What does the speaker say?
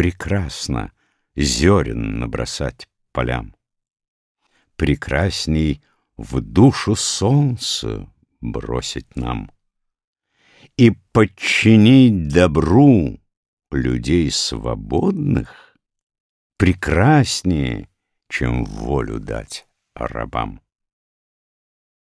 прекрасно зерен набросать полям. Прекрасней в душу солнце бросить нам И подчинить добру людей свободных Прекраснее, чем волю дать рабам.